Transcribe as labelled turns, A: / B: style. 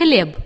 A: хлеб